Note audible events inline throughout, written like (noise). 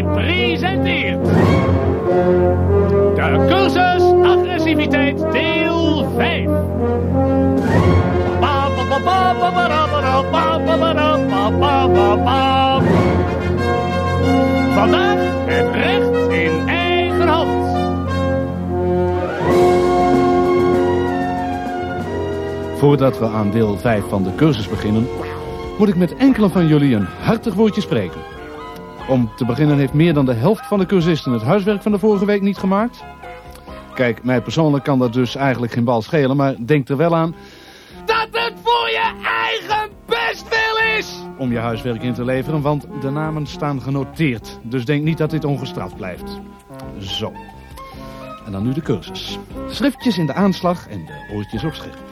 presenteert... De cursus agressiviteit deel 5. Vandaag het recht in eigen hand. Voordat we aan deel 5 van de cursus beginnen, moet ik met enkele van jullie een hartig woordje spreken. Om te beginnen heeft meer dan de helft van de cursisten het huiswerk van de vorige week niet gemaakt. Kijk, mij persoonlijk kan dat dus eigenlijk geen bal schelen, maar denk er wel aan dat het voor je eigen bestwil is om je huiswerk in te leveren, want de namen staan genoteerd. Dus denk niet dat dit ongestraft blijft. Zo. En dan nu de cursus. Schriftjes in de aanslag en de oortjes op scherp.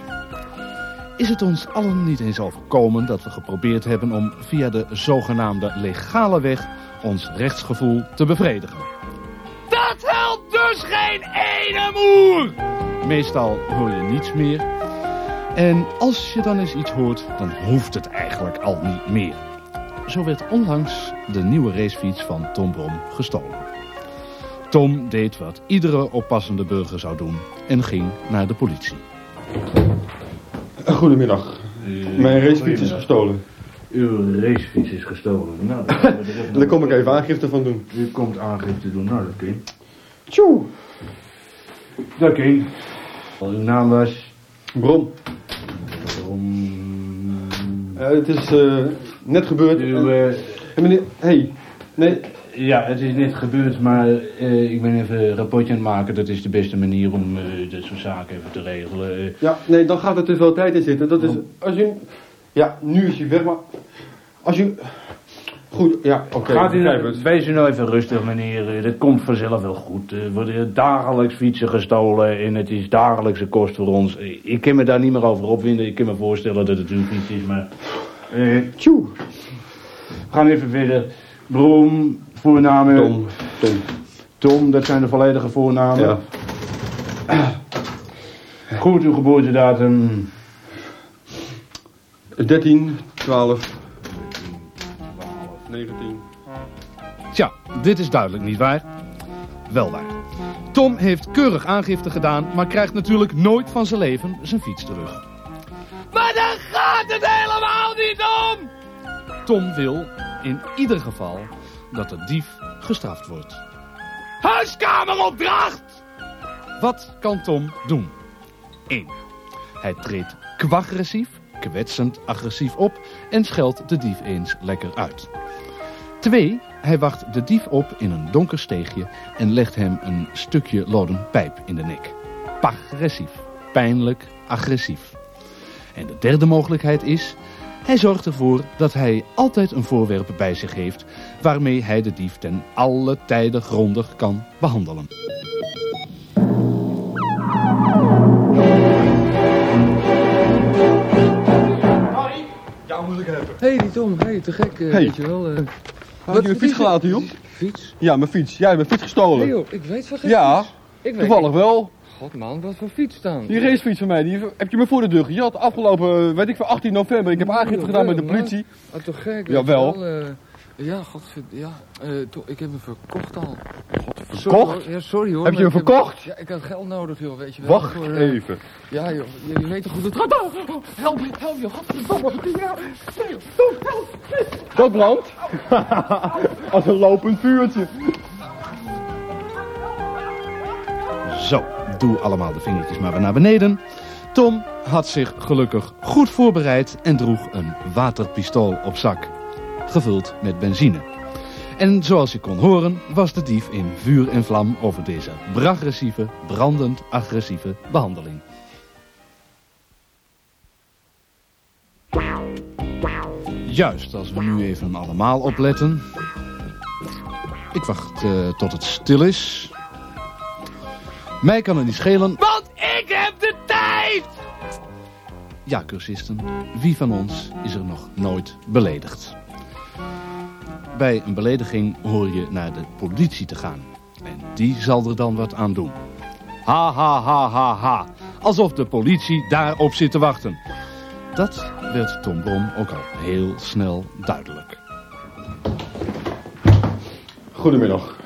Is het ons allen niet eens overkomen dat we geprobeerd hebben om via de zogenaamde legale weg ons rechtsgevoel te bevredigen? Dat helpt dus geen ene moer! Meestal hoor je niets meer. En als je dan eens iets hoort, dan hoeft het eigenlijk al niet meer. Zo werd onlangs de nieuwe racefiets van Tom Brom gestolen. Tom deed wat iedere oppassende burger zou doen en ging naar de politie. Goedemiddag. Mijn racefiets is gestolen. Uw racefiets is gestolen. Nou, dat (laughs) Daar kom ik even aangifte van doen. U komt aangifte doen. Nou, dat kan. Tjoe. Dat kan. Uw naam was... Bron. Om... Eh, het is eh, net gebeurd. Uw, Eh, eh, meneer, hey. Nee, ja, het is net gebeurd, maar eh, ik ben even een rapportje aan het maken. Dat is de beste manier om eh dit soort zaken even te regelen. Eh, ja, nee, dan gaat er te veel tijd in zitten. Dat is, als u, ja, nu is hij weg, maar als u, goed, ja, oké, Gaat u, het. wees u nou even rustig, meneer. Dat komt vanzelf wel goed. Er worden dagelijks fietsen gestolen en het is dagelijkse kost voor ons. Ik kan me daar niet meer over opwinden. Ik kan me voorstellen dat het uw fiets is, maar... eh, Tjoe. we gaan even verder. Brom, voornamen. Tom, Tom. Tom, dat zijn de volledige voornamen. Ja. Goed, uw geboortedatum. 13, 12, 19. Tja, dit is duidelijk niet waar. Wel waar. Tom heeft keurig aangifte gedaan, maar krijgt natuurlijk nooit van zijn leven zijn fiets terug. Maar daar gaat het helemaal niet om! Tom wil in ieder geval dat de dief gestraft wordt. Huiskameropdracht! Wat kan Tom doen? 1. Hij treedt kwagressief, kwetsend agressief op en scheldt de dief eens lekker uit. 2. Hij wacht de dief op in een donker steegje en legt hem een stukje loden pijp in de nek. Pagressief, pijnlijk, agressief. En de derde mogelijkheid is, hij zorgt ervoor dat hij altijd een voorwerp bij zich heeft waarmee hij de dief ten alle tijden grondig kan behandelen. Hé, hey, die Tom, hey, te gek, eh, Hey. weet je wel. eh. Had je mijn fiets gelaten, joh? Fiets? Ja, mijn fiets. Jij hebt mijn fiets Nee gestolen. joh, ik weet van geen Ja, fiets. Ik weet toevallig wel. God man, wat voor fiets dan? Die racefiets van mij, die heb je me voor de deur gejat. Afgelopen, eh, weet ik veel, 18 november. Ik heb aangifte gedaan met de politie. Ah, toch gek, weet Jawel. je wel, eh. ja, godverd... Ja, eh, to- ik heb hem verkocht al. Sorry, Verkocht? hoor. Ja, sorry hoor. Heb je hem ik heb- verkocht? Ja, ik had geld nodig joh, weet je wel. Wacht voor, even. Ja joh, jullie weten goed hoe het gaat. Oh, oh, help, help joh, godverdomme. Ja, nee help. Dat brandt. (laughs) Als een lopend vuurtje. Zo, doe allemaal de vingertjes maar weer naar beneden. Tom had zich gelukkig goed voorbereid en droeg een waterpistool op zak. Gevuld met benzine. En zoals je kon horen was de dief in vuur en vlam over deze bragressieve, brandend agressieve behandeling. Juist, als we nu even allemaal opletten. Ik wacht eh, tot het stil is. Mij kan het niet schelen, want ik heb de tijd! Ja, cursisten, wie van ons is er nog nooit beledigd? Bij een belediging hoor je naar de politie te gaan. En die zal er dan wat aan doen. Ha, ha, ha, ha, ha. Alsof de politie daarop zit te wachten. Dat werd Tom Brom ook al heel snel duidelijk. Goedemiddag.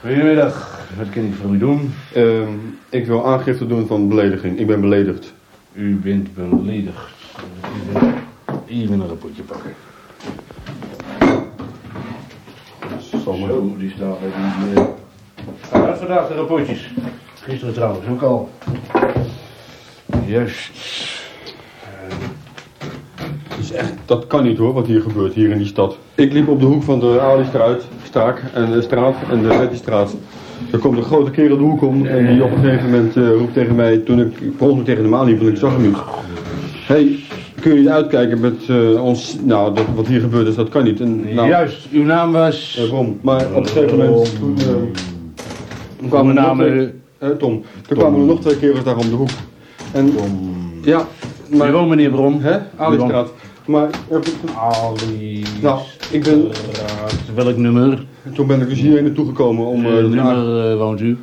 Goedemiddag. Wat kan ik voor u doen? Ehm, ik wil aangifte doen van belediging. Ik ben beledigd. U bent beledigd. Even, even een rapportje pakken. Zomaar. Zo, die staat er niet meer. Ah, vandaag de rapportjes. Gisteren trouwens ook al. Juist. Dat is echt, dat kan niet hoor, wat hier gebeurt, hier in die stad. Ik liep op de hoek van de Alistraat straat, en de straat en de Bettystraat. Er komt een grote kerel de hoek om en die op een gegeven moment eh, roept tegen mij, toen ik per ongeluk tegen hem aanliep, want ik zag hem niet. hey, kun je niet uitkijken met eh, ons, nou, dat, wat hier gebeurd is, dat kan niet. En, nou, Juist, uw naam was... eh, Ron. Maar op een gegeven moment, toen, eh, toen kwamen er nog naam, twee, eh, Tom, toen kwamen er nog twee kerels daar om de hoek. En, ja, maar, Bureau, meneer Brom. hè, Alistraat. Maar, eh, Ali. nou, ik ben, Welk nummer? Toen ben ik dus hier naartoe gekomen om, eh, de- nummer eh, woont u?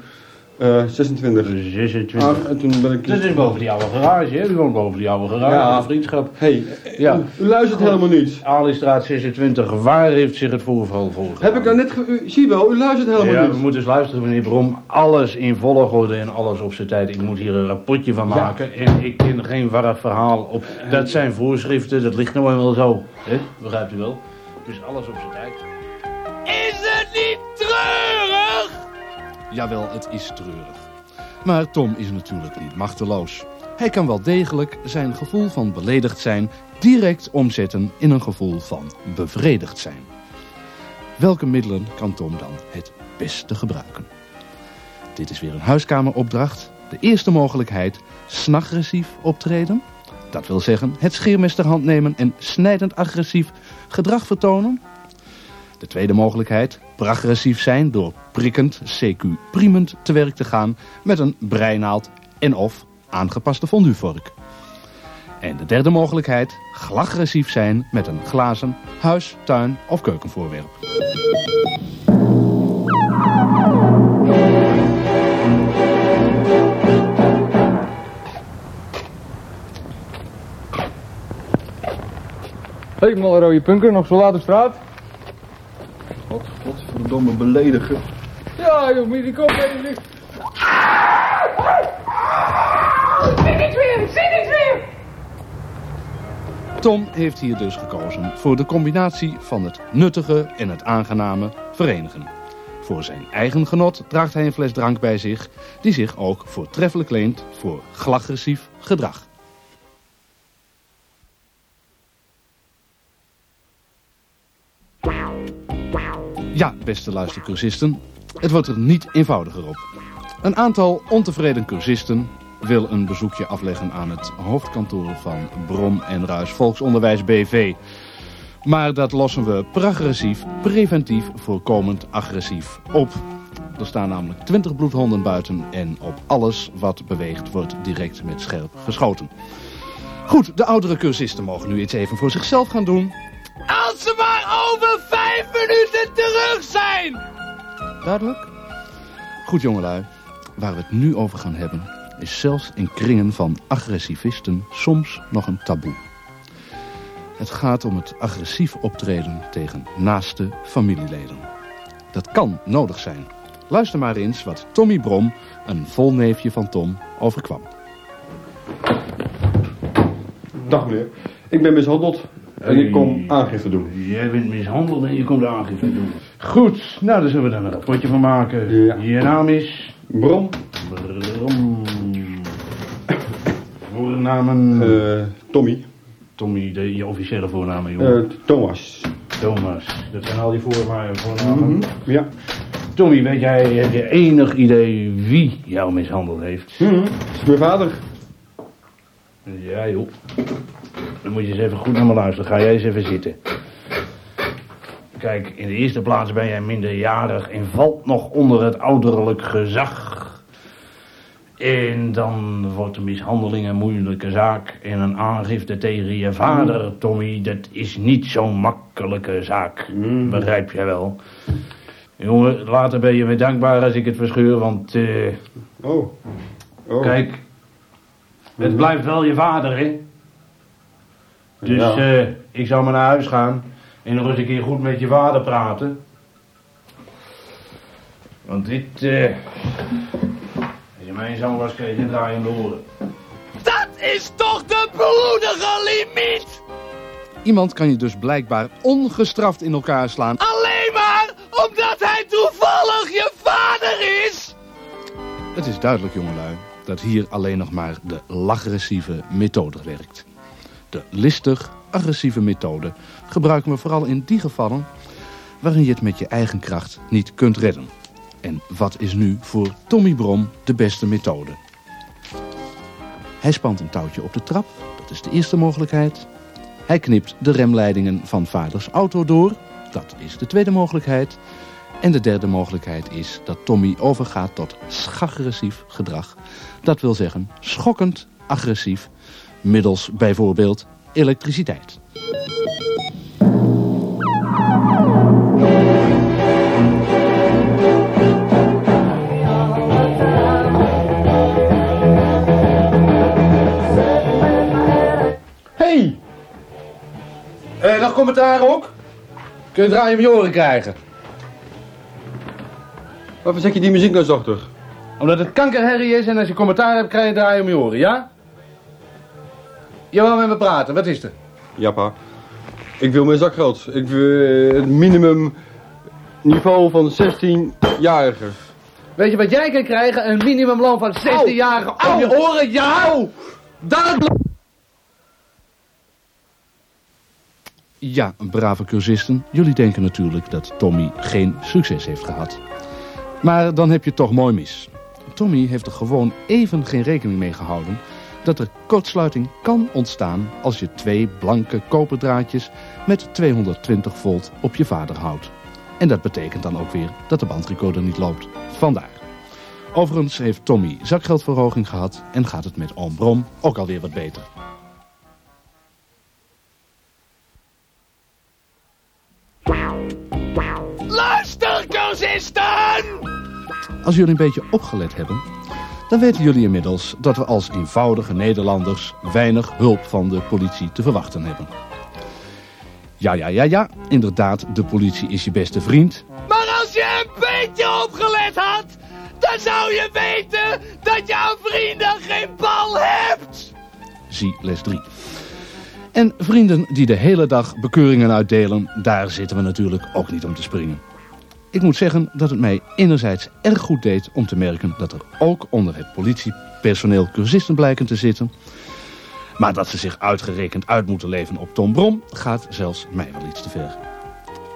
eh, 26. 26. Ah, en toen ben ik... Dat is boven die oude garage, hè? U woont boven die oude garage. Ja. Vriendschap. Hey, Ja. u, u luistert helemaal niet. Alistraat 26. Waar heeft zich het voorval volgegaan? Heb ik nou net... Ge u, zie wel, u luistert helemaal Ja, we niet. moeten eens luisteren, meneer Brom. Alles in volgorde en alles op zijn tijd. Ik moet hier een rapportje van Ja. maken. En ik ken geen warrig verhaal op. Dat zijn voorschriften, dat ligt nou eenmaal zo. Hè? Begrijpt u wel? Dus alles op zijn tijd. Is het niet treurig? Jawel, het is treurig. Maar Tom is natuurlijk niet machteloos. Hij kan wel degelijk zijn gevoel van beledigd zijn direct omzetten in een gevoel van bevredigd zijn. Welke middelen kan Tom dan het beste gebruiken? Dit is weer een huiskameropdracht. De eerste mogelijkheid, snagressief optreden. Dat wil zeggen het scheermes ter hand nemen en snijdend agressief gedrag vertonen. De tweede mogelijkheid, pragressief zijn door prikkend, CQ primend te werk te gaan met een breinaald en of aangepaste fonduevork. En de derde mogelijkheid, glagressief zijn met een glazen huis, tuin of keukenvoorwerp. Hey, malle rode punker, nog zo laat straat? Godverdomme beledigen. Ja, joh, moet je die kop even dicht. Tom heeft hier dus gekozen voor de combinatie van het nuttige en het aangename verenigen. Voor zijn eigen genot draagt hij een fles drank bij zich, die zich ook voortreffelijk leent voor glagressief gedrag. Ja, beste luistercursisten, het wordt er niet eenvoudiger op. Een aantal ontevreden cursisten wil een bezoekje afleggen aan het hoofdkantoor van Brom en Ruis Volksonderwijs BV. Maar dat lossen we progressief, preventief, voorkomend agressief op. Er staan namelijk 20 bloedhonden buiten en op alles wat beweegt wordt direct met scherp geschoten. Goed, de oudere cursisten mogen nu iets even voor zichzelf gaan doen. Als ze maar over Duidelijk? Goed jongelui, waar we het nu over gaan hebben... is zelfs in kringen van agressivisten soms nog een taboe. Het gaat om het agressief optreden tegen naaste familieleden. Dat kan nodig zijn. Luister maar eens wat Tommy Brom, een volneefje van Tom, overkwam. Dag meneer. Ik ben mishandeld en ik kom aangifte doen. Jij bent mishandeld en je komt de aangifte doen. Goed, nou daar zullen we dan een rapportje van maken. Ja. Je naam is... Brom, Brom. Voornamen... eh, Tommy, Tommy, de, je officiële voornamen, jongen. eh, Thomas. Thomas, dat zijn al die voornamen. voornamen. Mhm, Ja. Tommy, weet jij, heb je enig idee wie jou mishandeld heeft? Mhm, Mijn vader. Ja, joh. Dan moet je eens even goed naar me luisteren. Ga jij eens even zitten. Kijk, in de eerste plaats ben jij minderjarig en valt nog onder het ouderlijk gezag. En dan wordt de mishandeling een moeilijke zaak. En een aangifte tegen je vader, Tommy, dat is niet zo'n makkelijke zaak. Begrijp je wel? Jongen, later ben je weer dankbaar als ik het verscheur, want... eh, Oh. oh. Kijk, het blijft wel je vader, hè? Dus Ja. eh, ik zou maar naar huis gaan en nog eens een keer goed met je vader praten. Want dit, eh... Als je mijn zoon was, kreeg je draai in de oren. Dat is toch de bloedige limiet? Iemand kan je dus blijkbaar ongestraft in elkaar slaan. Alleen maar omdat hij toevallig je vader is? Het is duidelijk, jongelui, dat hier alleen nog maar de lagressieve methode werkt. De listig, agressieve methode gebruiken we vooral in die gevallen waarin je het met je eigen kracht niet kunt redden. En wat is nu voor Tommy Brom de beste methode? Hij spant een touwtje op de trap, dat is de eerste mogelijkheid. Hij knipt de remleidingen van vaders auto door, dat is de tweede mogelijkheid. En de derde mogelijkheid is dat Tommy overgaat tot schagressief gedrag. Dat wil zeggen schokkend agressief, middels bijvoorbeeld elektriciteit. Hey! Eh, nog commentaar ook? Kun je draai om je oren krijgen. Waarvoor zet je die muziek nou zachter? Omdat het kankerherrie is en als je commentaar hebt, krijg je draai om je oren, ja? Je wil met me praten, wat is er? Ja, pa. Ik wil mijn zakgeld. Ik wil eh, het minimum niveau van 16-jarigen. Weet je wat jij kan krijgen? Een minimumloon van 16 jaar om je oren, ja! Daar... Ja, brave cursisten, jullie denken natuurlijk dat Tommy geen succes heeft gehad. Maar dan heb je het toch mooi mis. Tommy heeft er gewoon even geen rekening mee gehouden dat er kortsluiting kan ontstaan als je twee blanke koperdraadjes met 220 volt op je vader houdt. En dat betekent dan ook weer dat de bandrecorder niet loopt. Vandaar. Overigens heeft Tommy zakgeldverhoging gehad en gaat het met Oom Brom ook alweer wat beter. Luister, cursisten! Als jullie een beetje opgelet hebben, dan weten jullie inmiddels dat we als eenvoudige Nederlanders weinig hulp van de politie te verwachten hebben. Ja, ja, ja, ja, inderdaad, de politie is je beste vriend. Maar als je een beetje opgelet had, dan zou je weten dat aan vrienden geen bal hebt. Zie les 3. En vrienden die de hele dag bekeuringen uitdelen, daar zitten we natuurlijk ook niet om te springen. Ik moet zeggen dat het mij enerzijds erg goed deed om te merken dat er ook onder het politiepersoneel cursisten blijken te zitten. Maar dat ze zich uitgerekend uit moeten leven op Tom Brom gaat zelfs mij wel iets te ver.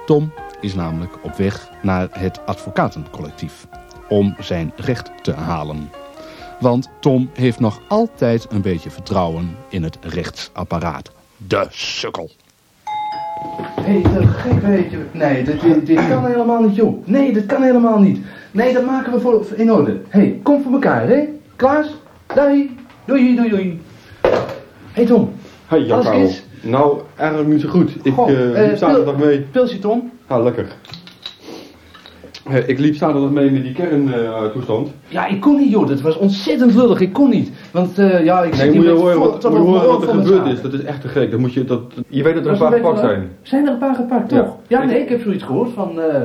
Tom is namelijk op weg naar het advocatencollectief om zijn recht te halen. Want Tom heeft nog altijd een beetje vertrouwen in het rechtsapparaat. De sukkel. Hé, hey, gek weet je. Nee, dit, dit, dit (clears throat) kan helemaal niet, joh. Nee, dat kan helemaal niet. Nee, dat maken we voor, in orde. Hé, hey, kom voor elkaar, hè? Klaas? Doei. Doei, doei, doei. Hé, hey, Tom. Hey, Karel. goed? Nou, eigenlijk niet zo goed. Ik Goh, eh, eh, liep zaterdag mee. Pilsje, Tom. Ah, lekker. Eh, ik liep zaterdag mee met die kerntoestand. Ja, ik kon niet, joh. Dat was ontzettend lullig. Ik kon niet. Want, eh, ja, ik nee, zit moet je horen wat, moet je horen wat er gebeurd is. Dat is echt te gek. Dan moet je, dat, je weet dat er een paar een gepakt zijn. Zijn er een paar gepakt, toch? Ja, nee, Ik- heb zoiets gehoord van... eh,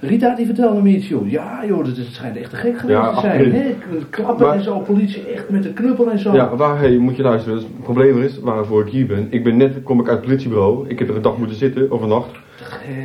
Rita die vertelde me iets, joh. Ja, joh, dat is, het schijnt echt te gek geweest Ja, te zijn. Hè? Klappen Maar- en zo, politie echt met de knuppel en zo. Ja, waar, hey, moet je luisteren. Het probleem is, waarvoor ik hier ben. Ik ben net, kom ik uit het politiebureau. Ik heb er een dag moeten zitten, of een nacht.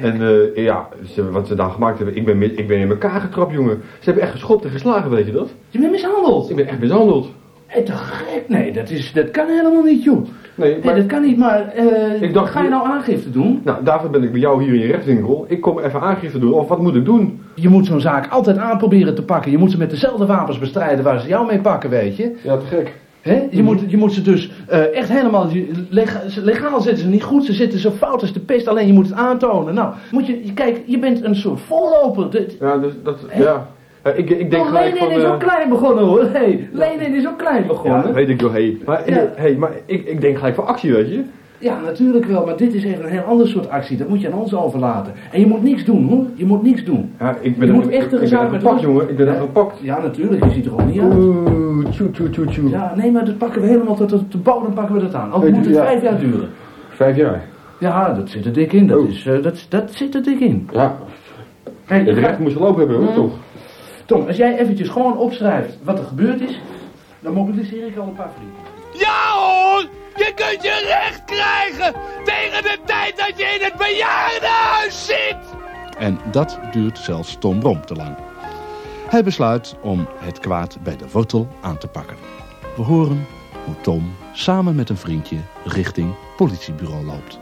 En eh, ja, ze, wat ze daar gemaakt hebben, ik ben, ik ben in elkaar getrapt, jongen. Ze hebben echt geschopt en geslagen, weet je dat? Je bent mishandeld. Ik ben echt mishandeld. Hé, te gek. Nee, dat, is, dat kan helemaal niet, joh. Nee, dat kan niet, maar eh, Ik dacht- ga je nou aangifte doen? Nou, daarvoor ben ik bij jou hier in je rechtwinkel. Ik kom even aangifte doen. Of wat moet ik doen? Je moet zo'n zaak altijd aan proberen te pakken. Je moet ze met dezelfde wapens bestrijden waar ze jou mee pakken, weet je. Ja, te gek. Je, moet, je moet ze dus eh, echt helemaal... lega- legaal zitten ze niet goed, ze zitten zo fout als de pest. Alleen je moet het aantonen. Nou, moet je, je- kijk, je bent een soort volloper. De, Ja, dus dat, ja. Eh, ik, ik denk oh, Lenin van... is ook klein begonnen hoor. Hey, Lenin is ook klein begonnen. ja, weet ik wel, hey. Maar, Ja. hey, maar ik, ik denk gelijk van actie, weet je. Ja, natuurlijk wel, maar dit is even een heel ander soort actie. Dat moet je aan ons overlaten. En je moet niks doen, hoor. Je moet niks doen. Ja, ik ben Je er- moet echt een ik ben zaak er met gepakt, jongen. Ik ben er Ja. gepakt. Ja, natuurlijk. Je ziet er gewoon niet uit. Oeh, tjoe, tjoe, tjoe, tjoe. Ja, nee, maar dat pakken we helemaal tot op de bodem pakken we dat aan. Al moet het ja. vijf jaar duren. Vijf jaar. Ja, dat zit er dik in. Dat, Oh. is, eh, dat, dat zit er dik in. Ja, Kijk, het ga- recht moest lopen hebben, hoor, Mm. toch? Tom, als jij eventjes gewoon opschrijft wat er gebeurd is, dan mobiliseer ik al een paar vrienden. Ja je kunt je recht krijgen tegen de tijd dat je in het bejaardenhuis zit. En dat duurt zelfs Tom Brom te lang. Hij besluit om het kwaad bij de wortel aan te pakken. We horen hoe Tom samen met een vriendje richting politiebureau loopt.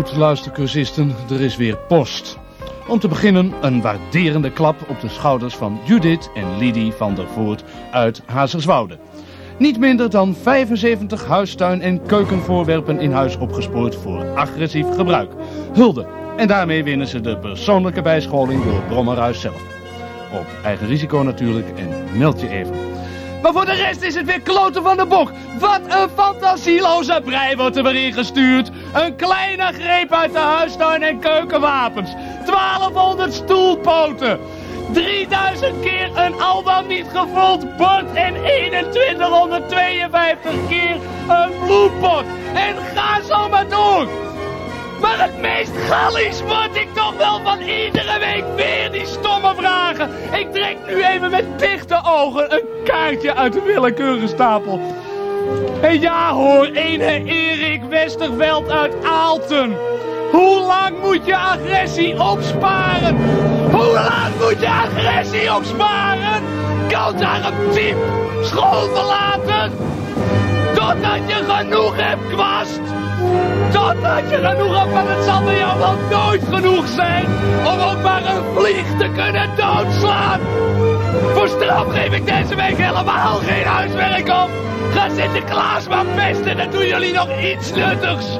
Goed, luistercursisten, er is weer post. Om te beginnen een waarderende klap op de schouders van Judith en Lidie van der Voort uit Hazerswoude. Niet minder dan 75 huistuin- en keukenvoorwerpen in huis opgespoord voor agressief gebruik. Hulde. En daarmee winnen ze de persoonlijke bijscholing door Brommerhuis zelf. Op eigen risico natuurlijk en meld je even. Maar voor de rest is het weer kloten van de bok. Wat een fantasieloze brei wordt er weer ingestuurd. Een kleine greep uit de huistuin- en keukenwapens. 1200 stoelpoten. 3000 keer een al dan niet gevuld bord en 2152 keer een bloedpot. En ga zo maar door. Maar het meest gallies word ik toch wel van iedere week weer die stomme vragen. Ik trek nu even met dichte ogen een kaartje uit de willekeurige stapel. En ja hoor, ene Erik Westerveld uit Aalten. Hoe lang moet je agressie opsparen? Hoe lang moet je agressie opsparen? Kan daar een typ school verlaten? Totdat je genoeg hebt kwast. Totdat je genoeg hebt, maar het zal bij jou wel nooit genoeg zijn om ook maar een vlieg te kunnen doodslaan. Voor straf geef ik deze week helemaal geen huiswerk op. Ga Sinterklaas maar pesten, dan doen jullie nog iets nuttigs.